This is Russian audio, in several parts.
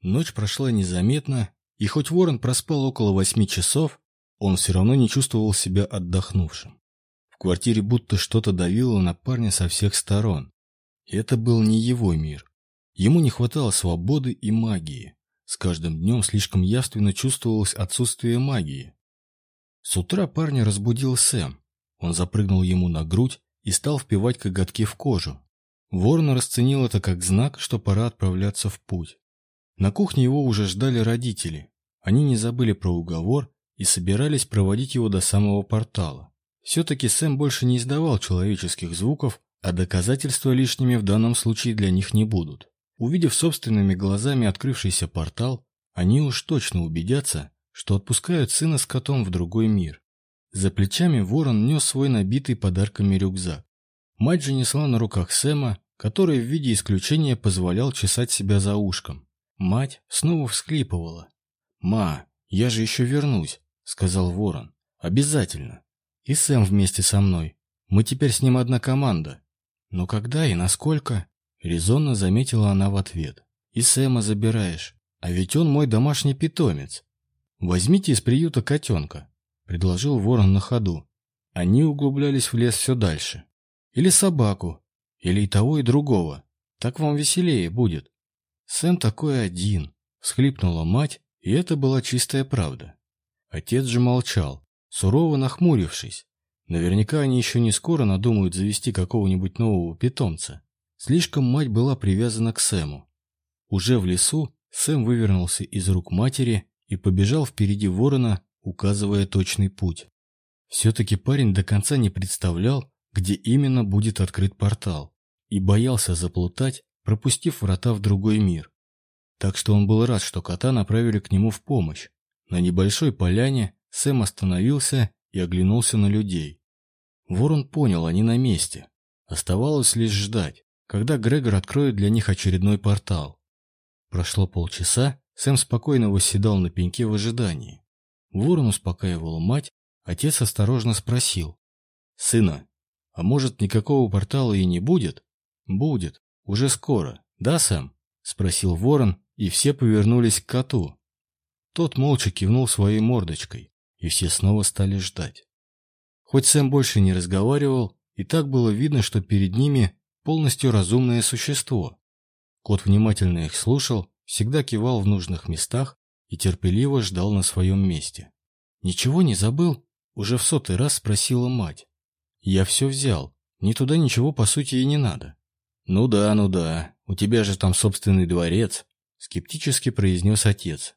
Ночь прошла незаметно, и хоть Ворон проспал около восьми часов, он все равно не чувствовал себя отдохнувшим. В квартире будто что-то давило на парня со всех сторон. Это был не его мир. Ему не хватало свободы и магии. С каждым днем слишком явственно чувствовалось отсутствие магии. С утра парня разбудил Сэм. Он запрыгнул ему на грудь и стал впивать коготки в кожу. Ворон расценил это как знак, что пора отправляться в путь. На кухне его уже ждали родители. Они не забыли про уговор и собирались проводить его до самого портала. Все-таки Сэм больше не издавал человеческих звуков, а доказательства лишними в данном случае для них не будут. Увидев собственными глазами открывшийся портал, они уж точно убедятся, что отпускают сына с котом в другой мир. За плечами ворон нес свой набитый подарками рюкзак. Мать же несла на руках Сэма, который в виде исключения позволял чесать себя за ушком. Мать снова всхлипывала. «Ма, я же еще вернусь», — сказал Ворон. «Обязательно. И Сэм вместе со мной. Мы теперь с ним одна команда». «Но когда и насколько?» — резонно заметила она в ответ. «И Сэма забираешь. А ведь он мой домашний питомец. Возьмите из приюта котенка», — предложил Ворон на ходу. Они углублялись в лес все дальше. «Или собаку. Или и того, и другого. Так вам веселее будет». «Сэм такой один», — всхлипнула мать, и это была чистая правда. Отец же молчал, сурово нахмурившись. Наверняка они еще не скоро надумают завести какого-нибудь нового питомца. Слишком мать была привязана к Сэму. Уже в лесу Сэм вывернулся из рук матери и побежал впереди ворона, указывая точный путь. Все-таки парень до конца не представлял, где именно будет открыт портал, и боялся заплутать пропустив врата в другой мир. Так что он был рад, что кота направили к нему в помощь. На небольшой поляне Сэм остановился и оглянулся на людей. Ворон понял, они на месте. Оставалось лишь ждать, когда Грегор откроет для них очередной портал. Прошло полчаса, Сэм спокойно восседал на пеньке в ожидании. Ворон успокаивал мать, отец осторожно спросил. «Сына, а может никакого портала и не будет?» «Будет. «Уже скоро, да, Сэм?» — спросил ворон, и все повернулись к коту. Тот молча кивнул своей мордочкой, и все снова стали ждать. Хоть Сэм больше не разговаривал, и так было видно, что перед ними полностью разумное существо. Кот внимательно их слушал, всегда кивал в нужных местах и терпеливо ждал на своем месте. «Ничего не забыл?» — уже в сотый раз спросила мать. «Я все взял. Ни туда ничего, по сути, и не надо. «Ну да, ну да, у тебя же там собственный дворец», — скептически произнес отец.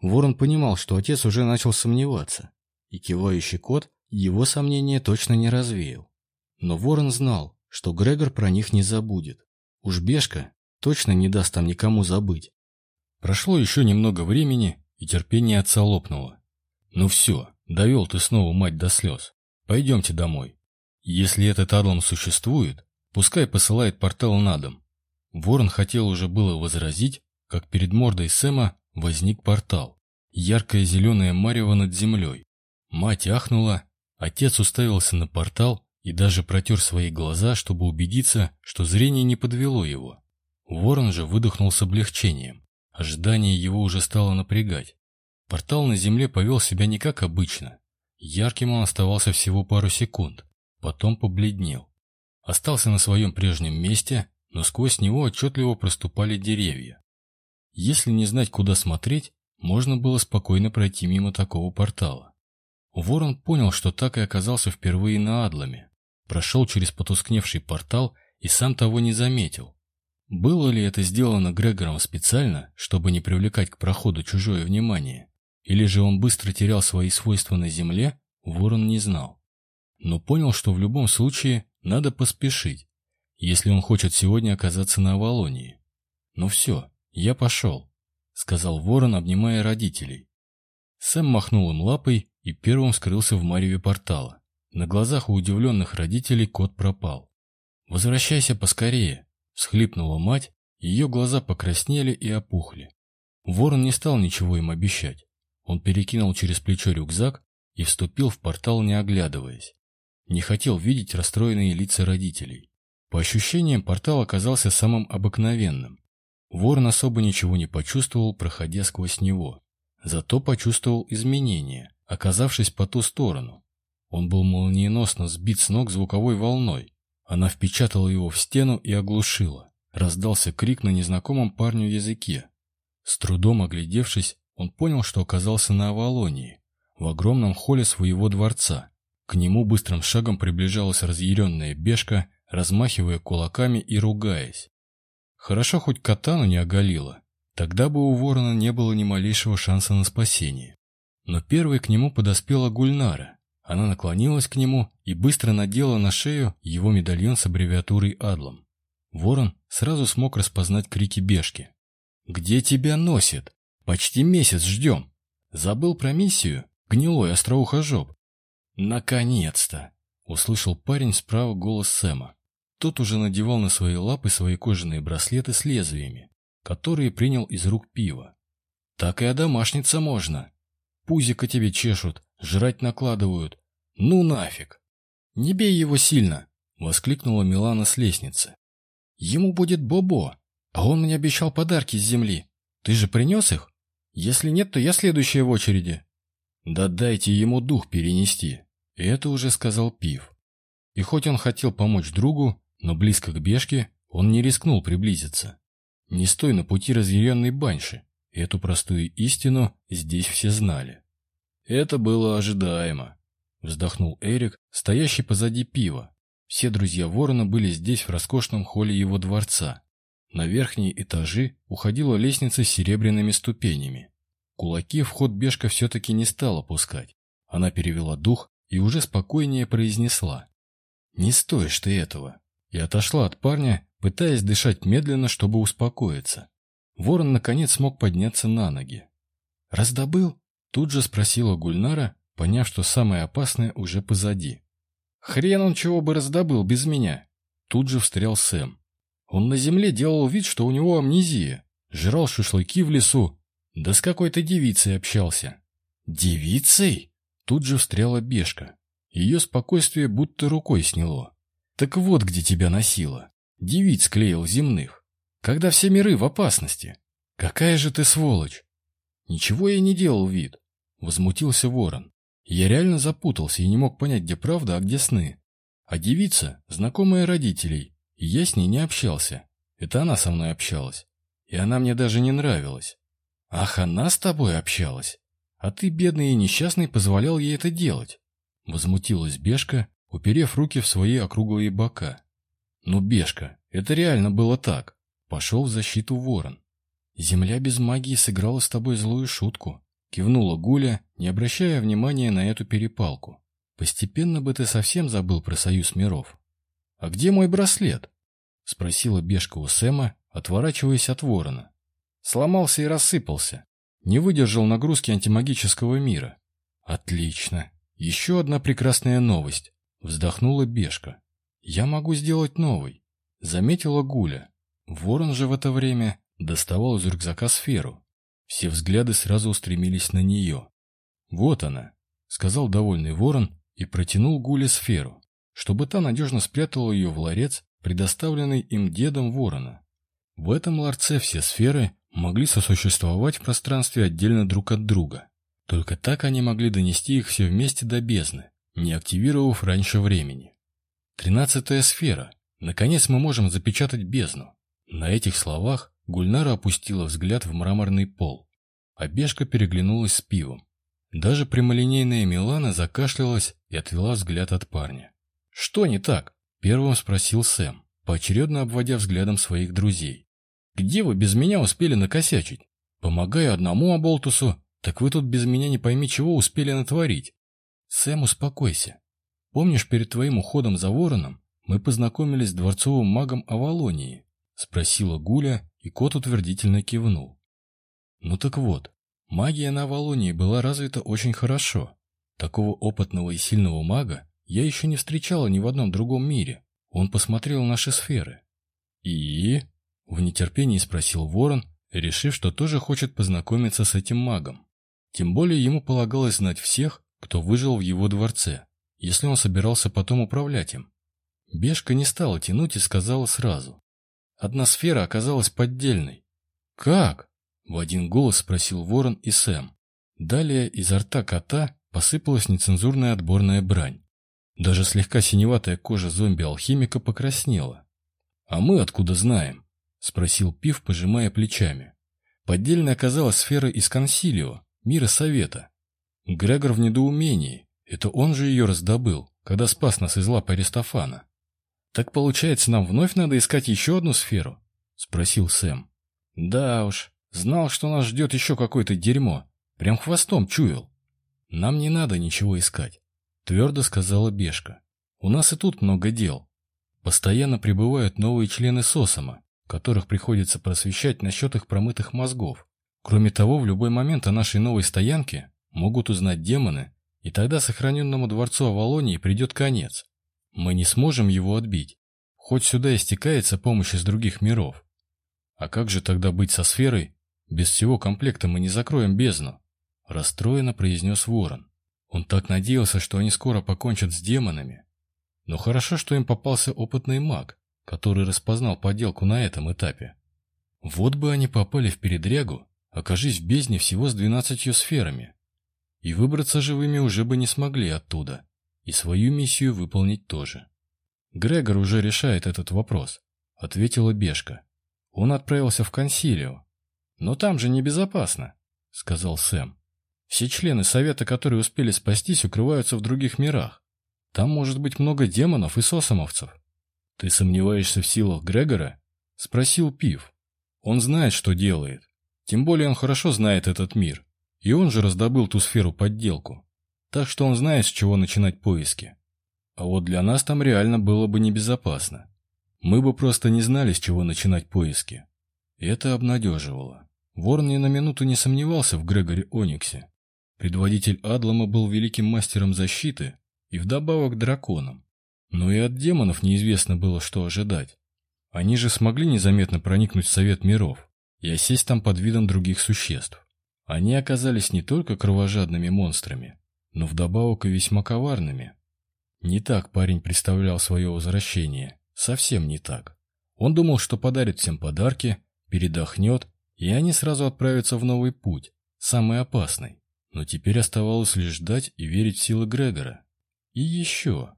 Ворон понимал, что отец уже начал сомневаться, и кивающий кот его сомнения точно не развеял. Но Ворон знал, что Грегор про них не забудет. Уж Бешка точно не даст там никому забыть. Прошло еще немного времени, и терпение отца лопнуло. «Ну все, довел ты снова мать до слез. Пойдемте домой. Если этот Адлом существует, Пускай посылает портал на дом. Ворон хотел уже было возразить, как перед мордой Сэма возник портал. Яркое зеленое марево над землей. Мать ахнула, отец уставился на портал и даже протер свои глаза, чтобы убедиться, что зрение не подвело его. Ворон же выдохнул с облегчением. Ожидание его уже стало напрягать. Портал на земле повел себя не как обычно. Ярким он оставался всего пару секунд, потом побледнел остался на своем прежнем месте, но сквозь него отчетливо проступали деревья. Если не знать, куда смотреть, можно было спокойно пройти мимо такого портала. Ворон понял, что так и оказался впервые на Адламе. Прошел через потускневший портал и сам того не заметил. Было ли это сделано Грегором специально, чтобы не привлекать к проходу чужое внимание? Или же он быстро терял свои свойства на земле, Ворон не знал. Но понял, что в любом случае надо поспешить, если он хочет сегодня оказаться на Авалонии. Ну все, я пошел, сказал ворон, обнимая родителей. Сэм махнул им лапой и первым скрылся в мареве портала. На глазах у удивленных родителей кот пропал. «Возвращайся поскорее!» — всхлипнула мать, ее глаза покраснели и опухли. Ворон не стал ничего им обещать. Он перекинул через плечо рюкзак и вступил в портал, не оглядываясь. Не хотел видеть расстроенные лица родителей. По ощущениям, портал оказался самым обыкновенным. Ворон особо ничего не почувствовал, проходя сквозь него. Зато почувствовал изменения, оказавшись по ту сторону. Он был молниеносно сбит с ног звуковой волной. Она впечатала его в стену и оглушила. Раздался крик на незнакомом парню языке. С трудом оглядевшись, он понял, что оказался на Авалонии, в огромном холле своего дворца. К нему быстрым шагом приближалась разъяренная бешка, размахивая кулаками и ругаясь. Хорошо хоть катану не оголила, тогда бы у ворона не было ни малейшего шанса на спасение. Но первой к нему подоспела Гульнара. Она наклонилась к нему и быстро надела на шею его медальон с аббревиатурой «Адлом». Ворон сразу смог распознать крики бешки. «Где тебя носит? Почти месяц ждем. Забыл про миссию? Гнилой остроухожоп. «Наконец-то!» — услышал парень справа голос Сэма. Тот уже надевал на свои лапы свои кожаные браслеты с лезвиями, которые принял из рук пива. «Так и одомашниться можно. Пузика тебе чешут, жрать накладывают. Ну нафиг!» «Не бей его сильно!» — воскликнула Милана с лестницы. «Ему будет Бобо, а он мне обещал подарки с земли. Ты же принес их? Если нет, то я следующая в очереди». «Да дайте ему дух перенести», — это уже сказал Пив. И хоть он хотел помочь другу, но близко к бешке он не рискнул приблизиться. Не стой на пути разъяренной банши, эту простую истину здесь все знали. Это было ожидаемо, вздохнул Эрик, стоящий позади пива. Все друзья ворона были здесь в роскошном холле его дворца. На верхние этажи уходила лестница с серебряными ступенями. Кулаки в ход Бешка все-таки не стала пускать. Она перевела дух и уже спокойнее произнесла. «Не стоишь ты этого!» И отошла от парня, пытаясь дышать медленно, чтобы успокоиться. Ворон наконец смог подняться на ноги. «Раздобыл?» Тут же спросила Гульнара, поняв, что самое опасное уже позади. «Хрен он чего бы раздобыл без меня!» Тут же встрял Сэм. Он на земле делал вид, что у него амнезия. Жрал шашлыки в лесу, да с какой-то девицей общался. Девицей? Тут же встряла бешка. Ее спокойствие будто рукой сняло. Так вот где тебя носило. Девиц клеил земных. Когда все миры в опасности. Какая же ты сволочь! Ничего я не делал вид. Возмутился ворон. Я реально запутался и не мог понять, где правда, а где сны. А девица — знакомая родителей, и я с ней не общался. Это она со мной общалась. И она мне даже не нравилась. Ах, она с тобой общалась? А ты, бедный и несчастный, позволял ей это делать? Возмутилась Бешка, уперев руки в свои округлые бока. Ну, Бешка, это реально было так. Пошел в защиту ворон. Земля без магии сыграла с тобой злую шутку. Кивнула Гуля, не обращая внимания на эту перепалку. Постепенно бы ты совсем забыл про союз миров. А где мой браслет? Спросила Бешка у Сэма, отворачиваясь от ворона. Сломался и рассыпался. Не выдержал нагрузки антимагического мира. Отлично. Еще одна прекрасная новость. Вздохнула Бешка. Я могу сделать новый. Заметила Гуля. Ворон же в это время доставал из рюкзака сферу. Все взгляды сразу устремились на нее. «Вот она», — сказал довольный ворон и протянул Гуле сферу, чтобы та надежно спрятала ее в ларец, предоставленный им дедом ворона. В этом ларце все сферы могли сосуществовать в пространстве отдельно друг от друга. Только так они могли донести их все вместе до бездны, не активировав раньше времени. Тринадцатая сфера. Наконец мы можем запечатать бездну. На этих словах Гульнара опустила взгляд в мраморный пол. А переглянулась с пивом. Даже прямолинейная Милана закашлялась и отвела взгляд от парня. «Что не так?» – первым спросил Сэм, поочередно обводя взглядом своих друзей. Где вы без меня успели накосячить? Помогаю одному оболтусу, так вы тут без меня не пойми чего успели натворить. Сэм, успокойся. Помнишь, перед твоим уходом за вороном мы познакомились с дворцовым магом Авалонии? Спросила Гуля, и кот утвердительно кивнул. Ну так вот, магия на Авалонии была развита очень хорошо. Такого опытного и сильного мага я еще не встречала ни в одном другом мире. Он посмотрел наши сферы. И... В нетерпении спросил Ворон, решив, что тоже хочет познакомиться с этим магом. Тем более ему полагалось знать всех, кто выжил в его дворце, если он собирался потом управлять им. Бешка не стала тянуть и сказала сразу. Одна сфера оказалась поддельной. «Как?» — в один голос спросил Ворон и Сэм. Далее изо рта кота посыпалась нецензурная отборная брань. Даже слегка синеватая кожа зомби-алхимика покраснела. «А мы откуда знаем?» — спросил Пив, пожимая плечами. Поддельной оказалась сфера из консилио, мира совета. Грегор в недоумении. Это он же ее раздобыл, когда спас нас из лап Аристофана. «Так получается, нам вновь надо искать еще одну сферу?» — спросил Сэм. «Да уж, знал, что нас ждет еще какое-то дерьмо. Прям хвостом чуял. Нам не надо ничего искать», — твердо сказала Бешка. «У нас и тут много дел. Постоянно прибывают новые члены СОСОМа, которых приходится просвещать насчет их промытых мозгов. Кроме того, в любой момент о нашей новой стоянке могут узнать демоны, и тогда сохраненному дворцу Авалонии придет конец. Мы не сможем его отбить. Хоть сюда истекается помощь из других миров. А как же тогда быть со сферой? Без всего комплекта мы не закроем бездну. Расстроенно произнес Ворон. Он так надеялся, что они скоро покончат с демонами. Но хорошо, что им попался опытный маг, который распознал подделку на этом этапе. Вот бы они попали в передрягу, окажись в бездне всего с двенадцатью сферами. И выбраться живыми уже бы не смогли оттуда, и свою миссию выполнить тоже. Грегор уже решает этот вопрос, ответила Бешка. Он отправился в консилио. Но там же небезопасно, сказал Сэм. Все члены совета, которые успели спастись, укрываются в других мирах. Там может быть много демонов и сосомовцев. «Ты сомневаешься в силах Грегора?» — спросил Пив. «Он знает, что делает. Тем более он хорошо знает этот мир. И он же раздобыл ту сферу-подделку. Так что он знает, с чего начинать поиски. А вот для нас там реально было бы небезопасно. Мы бы просто не знали, с чего начинать поиски. Это обнадеживало. Ворон ни на минуту не сомневался в Грегоре Ониксе. Предводитель Адлама был великим мастером защиты и вдобавок драконом. Но и от демонов неизвестно было, что ожидать. Они же смогли незаметно проникнуть в Совет миров и осесть там под видом других существ. Они оказались не только кровожадными монстрами, но вдобавок и весьма коварными. Не так парень представлял свое возвращение. Совсем не так. Он думал, что подарит всем подарки, передохнет, и они сразу отправятся в новый путь, самый опасный. Но теперь оставалось лишь ждать и верить в силы Грегора. И еще.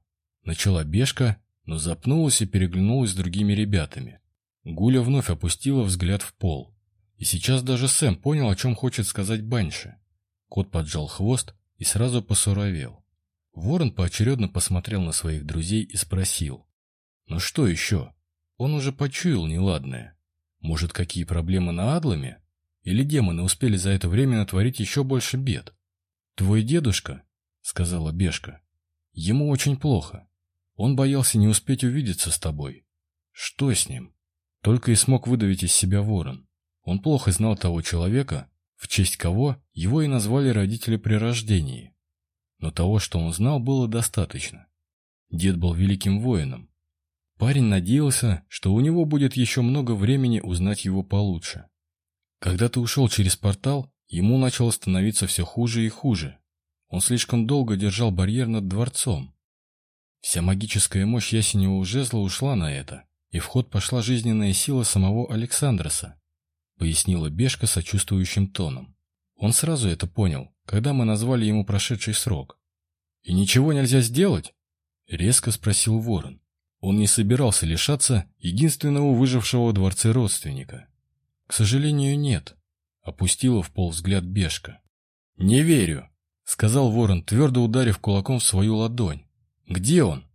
Начала бешка, но запнулась и переглянулась с другими ребятами. Гуля вновь опустила взгляд в пол. И сейчас даже Сэм понял, о чем хочет сказать Банши. Кот поджал хвост и сразу посуровел. Ворон поочередно посмотрел на своих друзей и спросил. «Ну что еще?» Он уже почуял неладное. Может, какие проблемы на Адламе? Или демоны успели за это время натворить еще больше бед? «Твой дедушка», — сказала Бешка, — «ему очень плохо. Он боялся не успеть увидеться с тобой. Что с ним? Только и смог выдавить из себя ворон. Он плохо знал того человека, в честь кого его и назвали родители при рождении. Но того, что он знал, было достаточно. Дед был великим воином. Парень надеялся, что у него будет еще много времени узнать его получше. Когда ты ушел через портал, ему начало становиться все хуже и хуже. Он слишком долго держал барьер над дворцом. Вся магическая мощь ясеневого жезла ушла на это, и в ход пошла жизненная сила самого Александроса, пояснила Бешка сочувствующим тоном. Он сразу это понял, когда мы назвали ему прошедший срок. «И ничего нельзя сделать?» — резко спросил Ворон. Он не собирался лишаться единственного выжившего в дворце родственника. «К сожалению, нет», — опустила в пол взгляд Бешка. «Не верю», — сказал Ворон, твердо ударив кулаком в свою ладонь. «Где он?»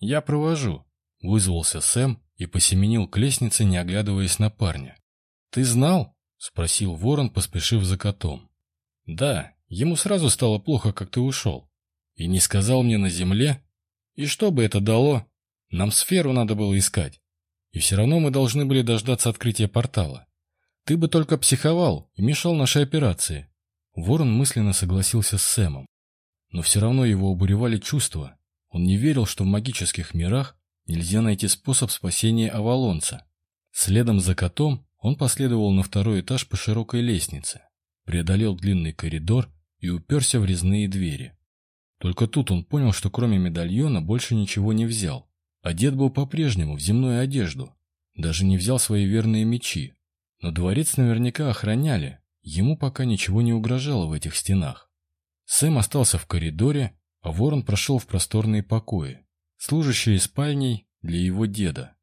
«Я провожу», — вызвался Сэм и посеменил к лестнице, не оглядываясь на парня. «Ты знал?» — спросил ворон, поспешив за котом. «Да, ему сразу стало плохо, как ты ушел. И не сказал мне на земле? И что бы это дало? Нам сферу надо было искать. И все равно мы должны были дождаться открытия портала. Ты бы только психовал и мешал нашей операции». Ворон мысленно согласился с Сэмом. Но все равно его обуревали чувства, он не верил, что в магических мирах нельзя найти способ спасения Авалонца. Следом за котом он последовал на второй этаж по широкой лестнице, преодолел длинный коридор и уперся в резные двери. Только тут он понял, что кроме медальона больше ничего не взял. Одет был по-прежнему в земную одежду. Даже не взял свои верные мечи. Но дворец наверняка охраняли, ему пока ничего не угрожало в этих стенах. Сэм остался в коридоре, а ворон прошел в просторные покои, служащие спальней для его деда.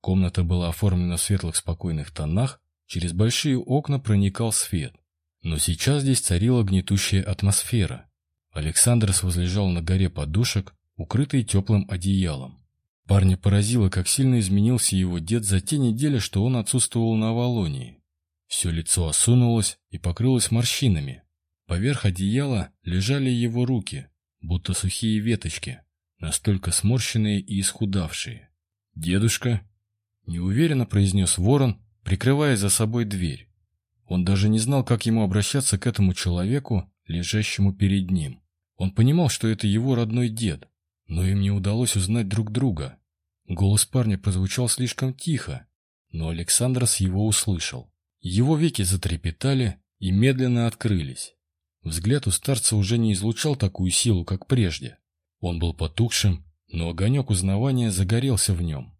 Комната была оформлена в светлых спокойных тонах, через большие окна проникал свет. Но сейчас здесь царила гнетущая атмосфера. Александр возлежал на горе подушек, укрытый теплым одеялом. Парня поразило, как сильно изменился его дед за те недели, что он отсутствовал на Авалонии. Все лицо осунулось и покрылось морщинами. Поверх одеяла лежали его руки, будто сухие веточки, настолько сморщенные и исхудавшие. «Дедушка?» — неуверенно произнес ворон, прикрывая за собой дверь. Он даже не знал, как ему обращаться к этому человеку, лежащему перед ним. Он понимал, что это его родной дед, но им не удалось узнать друг друга. Голос парня прозвучал слишком тихо, но Александрос его услышал. Его веки затрепетали и медленно открылись. Взгляд у старца уже не излучал такую силу, как прежде. Он был потухшим, но огонек узнавания загорелся в нем.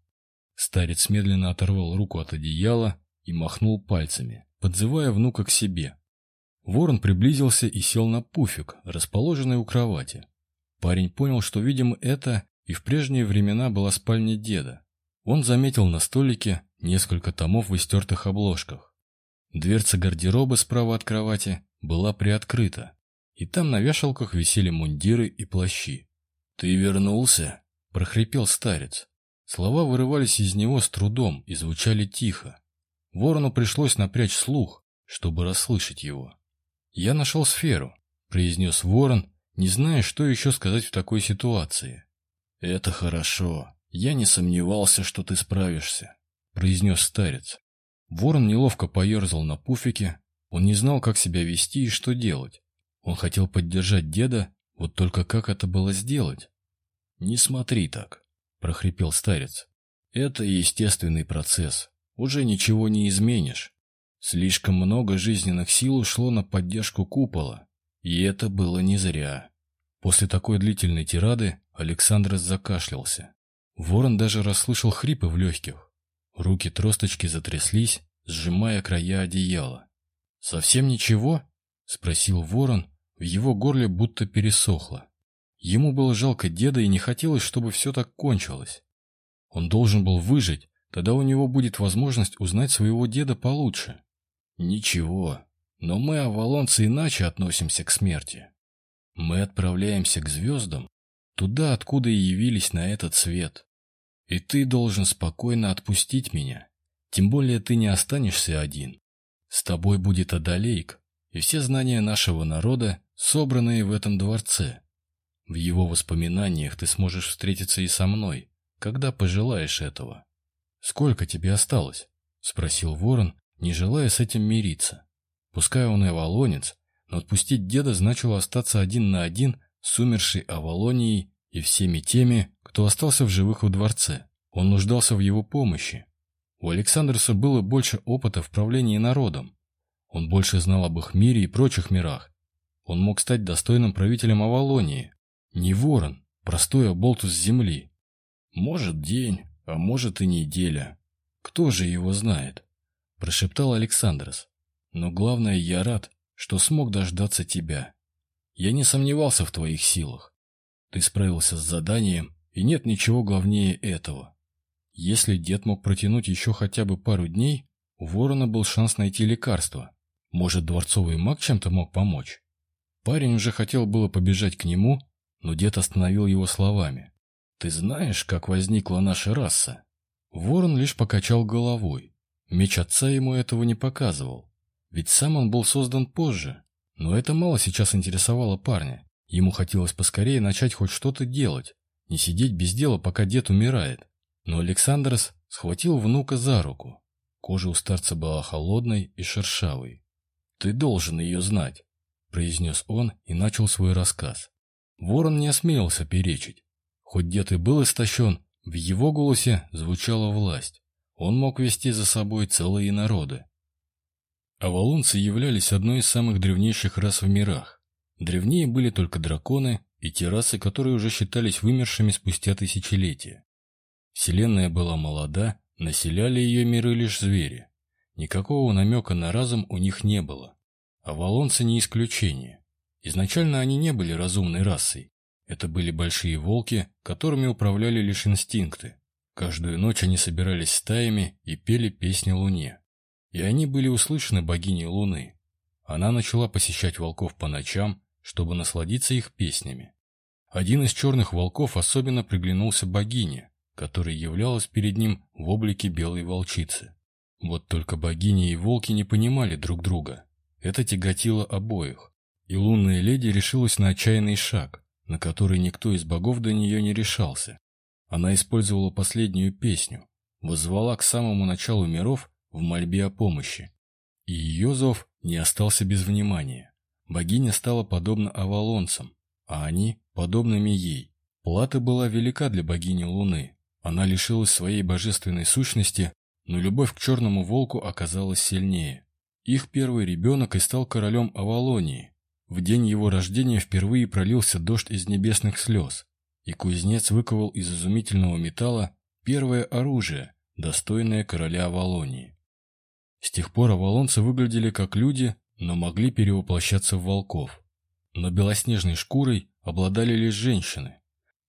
Старец медленно оторвал руку от одеяла и махнул пальцами, подзывая внука к себе. Ворон приблизился и сел на пуфик, расположенный у кровати. Парень понял, что, видимо, это и в прежние времена была спальня деда. Он заметил на столике несколько томов в истертых обложках. Дверца гардероба справа от кровати была приоткрыта, и там на вешалках висели мундиры и плащи. «Ты вернулся?» – прохрипел старец. Слова вырывались из него с трудом и звучали тихо. Ворону пришлось напрячь слух, чтобы расслышать его. «Я нашел сферу», – произнес ворон, не зная, что еще сказать в такой ситуации. «Это хорошо. Я не сомневался, что ты справишься», — произнес старец. Ворон неловко поерзал на пуфике. Он не знал, как себя вести и что делать. Он хотел поддержать деда, вот только как это было сделать? «Не смотри так», — прохрипел старец. «Это естественный процесс. Уже ничего не изменишь. Слишком много жизненных сил ушло на поддержку купола. И это было не зря. После такой длительной тирады Александр закашлялся. Ворон даже расслышал хрипы в легких. Руки тросточки затряслись, сжимая края одеяла. «Совсем ничего?» — спросил ворон, в его горле будто пересохло. Ему было жалко деда и не хотелось, чтобы все так кончилось. Он должен был выжить, тогда у него будет возможность узнать своего деда получше. «Ничего, но мы, авалонцы, иначе относимся к смерти. Мы отправляемся к звездам, туда, откуда и явились на этот свет. И ты должен спокойно отпустить меня. Тем более ты не останешься один. С тобой будет Адалейк и все знания нашего народа, собранные в этом дворце. В его воспоминаниях ты сможешь встретиться и со мной, когда пожелаешь этого. «Сколько тебе осталось?» — спросил ворон, не желая с этим мириться. Пускай он и авалонец, но отпустить деда значило остаться один на один с умершей Авалонией и всеми теми, кто остался в живых в дворце. Он нуждался в его помощи. У Александроса было больше опыта в правлении народом. Он больше знал об их мире и прочих мирах. Он мог стать достойным правителем Авалонии. Не ворон, простой оболтус земли. Может, день, а может и неделя. Кто же его знает? Прошептал Александрос. Но главное, я рад, что смог дождаться тебя. Я не сомневался в твоих силах. Ты справился с заданием, и нет ничего главнее этого. Если дед мог протянуть еще хотя бы пару дней, у ворона был шанс найти лекарство. Может, дворцовый маг чем-то мог помочь? Парень уже хотел было побежать к нему, но дед остановил его словами. «Ты знаешь, как возникла наша раса?» Ворон лишь покачал головой. Меч отца ему этого не показывал. Ведь сам он был создан позже. Но это мало сейчас интересовало парня. Ему хотелось поскорее начать хоть что-то делать, не сидеть без дела, пока дед умирает. Но Александрос схватил внука за руку. Кожа у старца была холодной и шершавой. «Ты должен ее знать», — произнес он и начал свой рассказ. Ворон не осмелился перечить. Хоть дед и был истощен, в его голосе звучала власть. Он мог вести за собой целые народы. Авалонцы являлись одной из самых древнейших рас в мирах. Древнее были только драконы и те расы, которые уже считались вымершими спустя тысячелетия. Вселенная была молода, населяли ее миры лишь звери. Никакого намека на разум у них не было. А валонцы не исключение. Изначально они не были разумной расой. Это были большие волки, которыми управляли лишь инстинкты. Каждую ночь они собирались стаями и пели песни Луне. И они были услышаны богиней Луны. Она начала посещать волков по ночам, чтобы насладиться их песнями. Один из черных волков особенно приглянулся богине, которая являлась перед ним в облике белой волчицы. Вот только богини и волки не понимали друг друга. Это тяготило обоих. И лунная леди решилась на отчаянный шаг, на который никто из богов до нее не решался. Она использовала последнюю песню, воззвала к самому началу миров в мольбе о помощи. И ее зов не остался без внимания. Богиня стала подобна авалонцам, а они – подобными ей. Плата была велика для богини Луны. Она лишилась своей божественной сущности, но любовь к черному волку оказалась сильнее. Их первый ребенок и стал королем Авалонии. В день его рождения впервые пролился дождь из небесных слез, и кузнец выковал из изумительного металла первое оружие, достойное короля Авалонии. С тех пор авалонцы выглядели как люди, но могли перевоплощаться в волков. Но белоснежной шкурой обладали лишь женщины.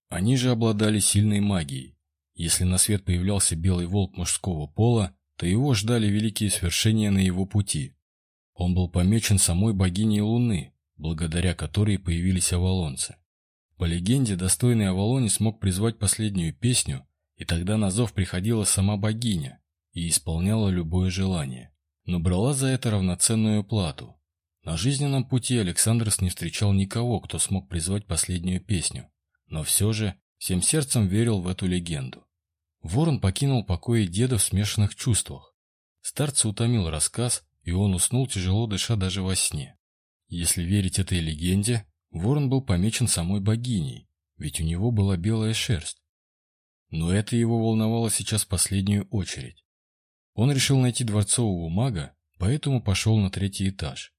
Они же обладали сильной магией. Если на свет появлялся белый волк мужского пола, то его ждали великие свершения на его пути. Он был помечен самой богиней Луны, благодаря которой появились авалонцы. По легенде, достойный Авалоне смог призвать последнюю песню, и тогда на зов приходила сама богиня и исполняла любое желание но брала за это равноценную плату. На жизненном пути Александрос не встречал никого, кто смог призвать последнюю песню, но все же всем сердцем верил в эту легенду. Ворон покинул покои деда в смешанных чувствах. Старца утомил рассказ, и он уснул, тяжело дыша даже во сне. Если верить этой легенде, Ворон был помечен самой богиней, ведь у него была белая шерсть. Но это его волновало сейчас в последнюю очередь. Он решил найти дворцового мага, поэтому пошел на третий этаж.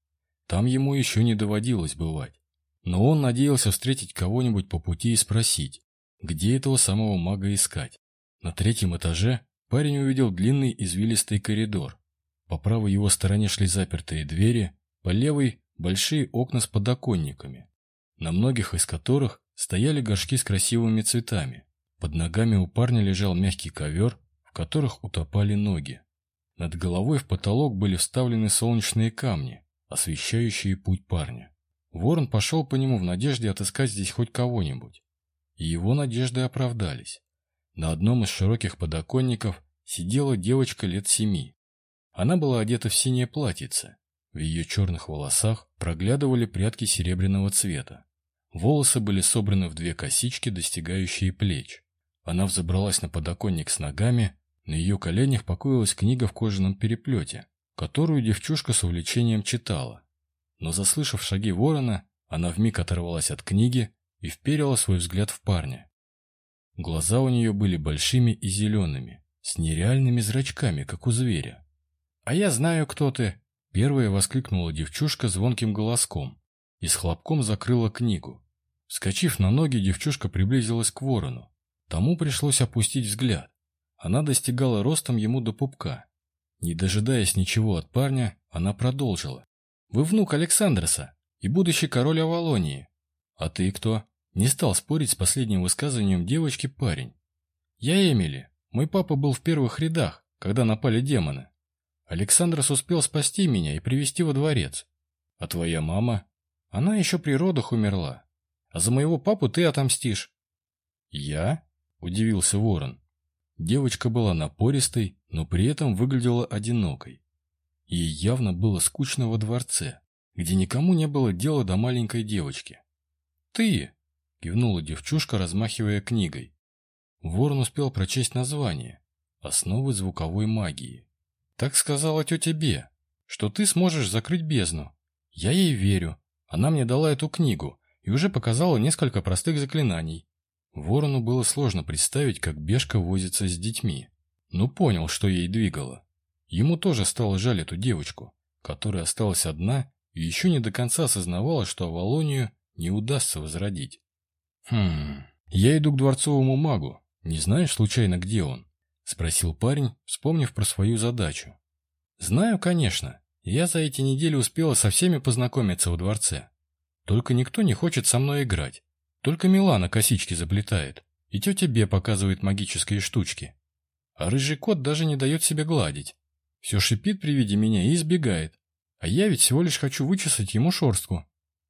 Там ему еще не доводилось бывать. Но он надеялся встретить кого-нибудь по пути и спросить, где этого самого мага искать. На третьем этаже парень увидел длинный извилистый коридор. По правой его стороне шли запертые двери, по левой – большие окна с подоконниками, на многих из которых стояли горшки с красивыми цветами. Под ногами у парня лежал мягкий ковер, в которых утопали ноги. Над головой в потолок были вставлены солнечные камни, освещающие путь парня. Ворон пошел по нему в надежде отыскать здесь хоть кого-нибудь. И его надежды оправдались. На одном из широких подоконников сидела девочка лет семи. Она была одета в синее платьице. В ее черных волосах проглядывали прядки серебряного цвета. Волосы были собраны в две косички, достигающие плеч. Она взобралась на подоконник с ногами, на ее коленях покоилась книга в кожаном переплете, которую девчушка с увлечением читала. Но, заслышав шаги ворона, она вмиг оторвалась от книги и вперила свой взгляд в парня. Глаза у нее были большими и зелеными, с нереальными зрачками, как у зверя. «А я знаю, кто ты!» Первая воскликнула девчушка звонким голоском и с хлопком закрыла книгу. Вскочив на ноги, девчушка приблизилась к ворону. Тому пришлось опустить взгляд. Она достигала ростом ему до пупка. Не дожидаясь ничего от парня, она продолжила. «Вы внук Александроса и будущий король Авалонии. А ты кто?» Не стал спорить с последним высказыванием девочки парень. «Я Эмили. Мой папа был в первых рядах, когда напали демоны. Александрос успел спасти меня и привести во дворец. А твоя мама? Она еще при родах умерла. А за моего папу ты отомстишь». «Я?» – удивился ворон. Девочка была напористой, но при этом выглядела одинокой. Ей явно было скучно во дворце, где никому не было дела до маленькой девочки. «Ты!» — кивнула девчушка, размахивая книгой. Ворон успел прочесть название «Основы звуковой магии». «Так сказала тетя Бе, что ты сможешь закрыть бездну. Я ей верю. Она мне дала эту книгу и уже показала несколько простых заклинаний. Ворону было сложно представить, как Бешка возится с детьми. Но понял, что ей двигало. Ему тоже стало жаль эту девочку, которая осталась одна и еще не до конца осознавала, что Авалонию не удастся возродить. «Хм, я иду к дворцовому магу. Не знаешь, случайно, где он?» — спросил парень, вспомнив про свою задачу. Знаю, конечно. Я за эти недели успела со всеми познакомиться во дворце. Только никто не хочет со мной играть. Только Милана косички заплетает, и тетя Бе показывает магические штучки. А рыжий кот даже не дает себе гладить. Все шипит при виде меня и избегает. А я ведь всего лишь хочу вычесать ему шорстку.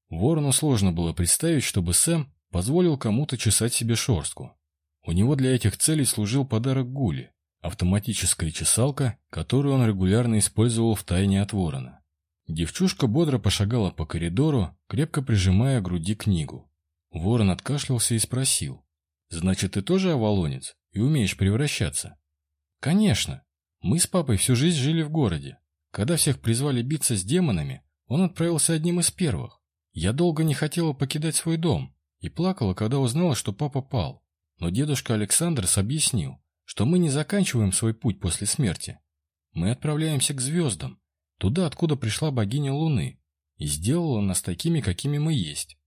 Ворону сложно было представить, чтобы Сэм позволил кому-то чесать себе шорстку. У него для этих целей служил подарок Гули – автоматическая чесалка, которую он регулярно использовал в тайне от ворона. Девчушка бодро пошагала по коридору, крепко прижимая к груди книгу. Ворон откашлялся и спросил. «Значит, ты тоже авалонец и умеешь превращаться?» «Конечно. Мы с папой всю жизнь жили в городе. Когда всех призвали биться с демонами, он отправился одним из первых. Я долго не хотела покидать свой дом и плакала, когда узнала, что папа пал. Но дедушка Александр объяснил, что мы не заканчиваем свой путь после смерти. Мы отправляемся к звездам, туда, откуда пришла богиня Луны, и сделала нас такими, какими мы есть.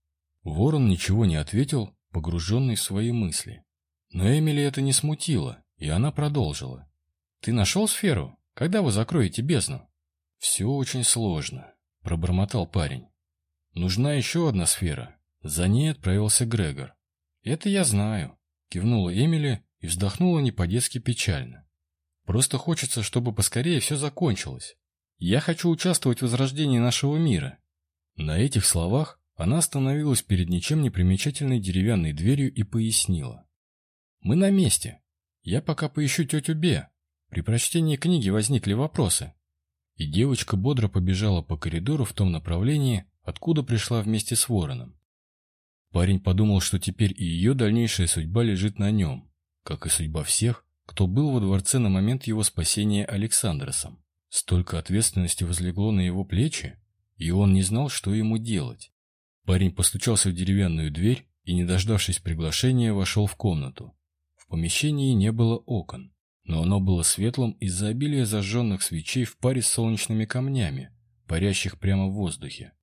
Ворон ничего не ответил, погруженный в свои мысли. Но Эмили это не смутило, и она продолжила. «Ты нашел сферу? Когда вы закроете бездну?» «Все очень сложно», — пробормотал парень. «Нужна еще одна сфера. За ней отправился Грегор». «Это я знаю», — кивнула Эмили и вздохнула не по-детски печально. «Просто хочется, чтобы поскорее все закончилось. Я хочу участвовать в возрождении нашего мира». На этих словах она остановилась перед ничем не примечательной деревянной дверью и пояснила. «Мы на месте. Я пока поищу тетю Бе. При прочтении книги возникли вопросы. И девочка бодро побежала по коридору в том направлении, откуда пришла вместе с вороном. Парень подумал, что теперь и ее дальнейшая судьба лежит на нем, как и судьба всех, кто был во дворце на момент его спасения Александросом. Столько ответственности возлегло на его плечи, и он не знал, что ему делать. Парень постучался в деревянную дверь и, не дождавшись приглашения, вошел в комнату. В помещении не было окон но оно было светлым из-за обилия зажженных свечей в паре с солнечными камнями, парящих прямо в воздухе.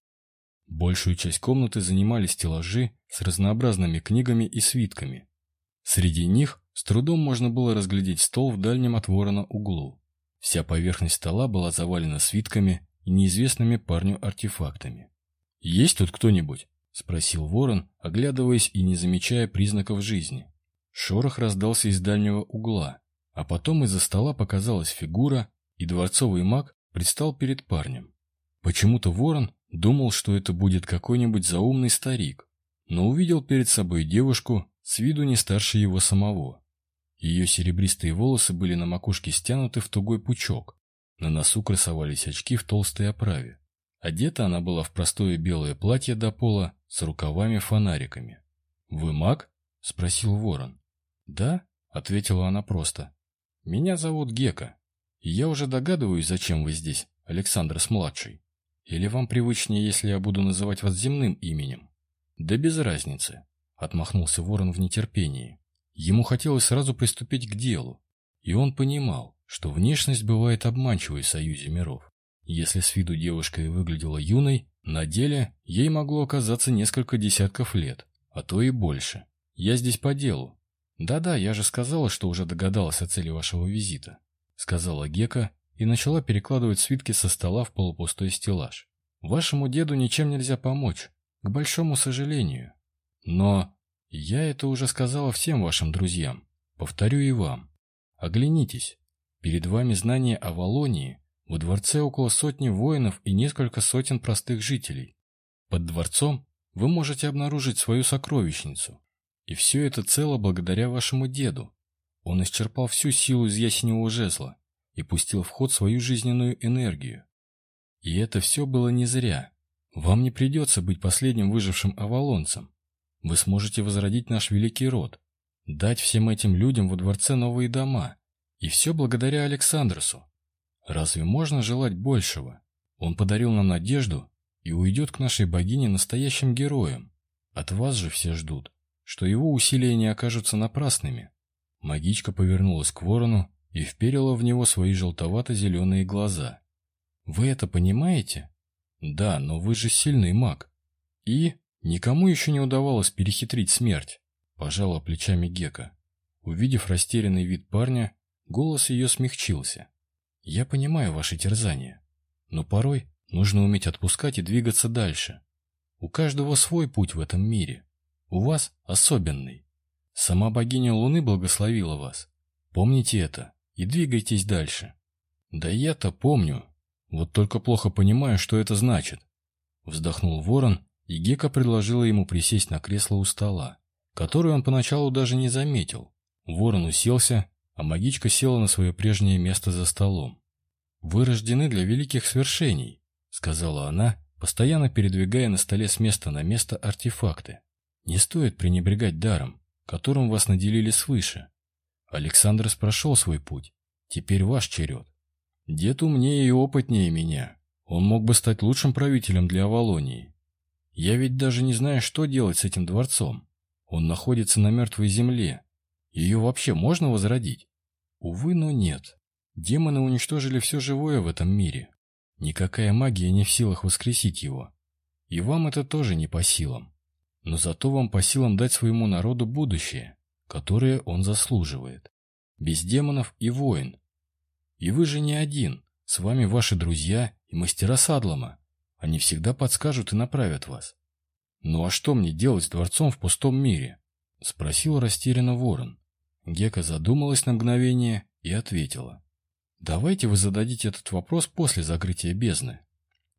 Большую часть комнаты занимали стеллажи с разнообразными книгами и свитками. Среди них с трудом можно было разглядеть стол в дальнем от ворона углу. Вся поверхность стола была завалена свитками и неизвестными парню артефактами. «Есть тут кто-нибудь?» — спросил ворон, оглядываясь и не замечая признаков жизни. Шорох раздался из дальнего угла, а потом из-за стола показалась фигура, и дворцовый маг предстал перед парнем. Почему-то ворон думал, что это будет какой-нибудь заумный старик, но увидел перед собой девушку, с виду не старше его самого. Ее серебристые волосы были на макушке стянуты в тугой пучок, на носу красовались очки в толстой оправе. Одета она была в простое белое платье до пола с рукавами-фонариками. «Вы маг?» — спросил ворон. «Да», — ответила она просто. Меня зовут Гека, и я уже догадываюсь, зачем вы здесь, Александр-младший. Или вам привычнее, если я буду называть вас земным именем? Да без разницы, отмахнулся ворон в нетерпении. Ему хотелось сразу приступить к делу, и он понимал, что внешность бывает обманчивой в союзе миров. Если с виду девушка и выглядела юной, на деле ей могло оказаться несколько десятков лет, а то и больше. Я здесь по делу, «Да-да, я же сказала, что уже догадалась о цели вашего визита», — сказала Гека и начала перекладывать свитки со стола в полупустой стеллаж. «Вашему деду ничем нельзя помочь, к большому сожалению. Но я это уже сказала всем вашим друзьям, повторю и вам. Оглянитесь, перед вами знание о Волонии, во дворце около сотни воинов и несколько сотен простых жителей. Под дворцом вы можете обнаружить свою сокровищницу, и все это цело благодаря вашему деду. Он исчерпал всю силу из ясеневого жезла и пустил в ход свою жизненную энергию. И это все было не зря. Вам не придется быть последним выжившим авалонцем. Вы сможете возродить наш великий род, дать всем этим людям во дворце новые дома. И все благодаря Александросу. Разве можно желать большего? Он подарил нам надежду и уйдет к нашей богине настоящим героем. От вас же все ждут что его усилия не окажутся напрасными. Магичка повернулась к ворону и вперила в него свои желтовато-зеленые глаза. «Вы это понимаете?» «Да, но вы же сильный маг». «И?» «Никому еще не удавалось перехитрить смерть», — пожала плечами Гека. Увидев растерянный вид парня, голос ее смягчился. Я понимаю ваши терзания, но порой нужно уметь отпускать и двигаться дальше. У каждого свой путь в этом мире. У вас особенный. Сама богиня Луны благословила вас. Помните это и двигайтесь дальше. Да я-то помню. Вот только плохо понимаю, что это значит. Вздохнул ворон, и Гека предложила ему присесть на кресло у стола, которое он поначалу даже не заметил. Ворон уселся, а магичка села на свое прежнее место за столом. «Вы рождены для великих свершений», — сказала она, постоянно передвигая на столе с места на место артефакты. «Не стоит пренебрегать даром, которым вас наделили свыше. Александр прошел свой путь, теперь ваш черед. Дед умнее и опытнее меня. Он мог бы стать лучшим правителем для Авалонии. Я ведь даже не знаю, что делать с этим дворцом. Он находится на мертвой земле. Ее вообще можно возродить? Увы, но нет. Демоны уничтожили все живое в этом мире. Никакая магия не в силах воскресить его. И вам это тоже не по силам. Но зато вам по силам дать своему народу будущее, которое он заслуживает. Без демонов и войн, и вы же не один. С вами ваши друзья и мастера Садлома. Они всегда подскажут и направят вас. Ну а что мне делать с дворцом в пустом мире? Спросил растерянно ворон. Гека задумалась на мгновение и ответила. Давайте вы зададите этот вопрос после закрытия бездны.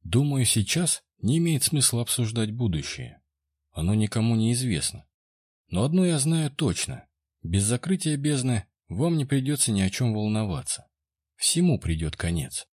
Думаю, сейчас не имеет смысла обсуждать будущее. Оно никому не известно. Но одно я знаю точно. Без закрытия бездны вам не придется ни о чем волноваться. Всему придет конец.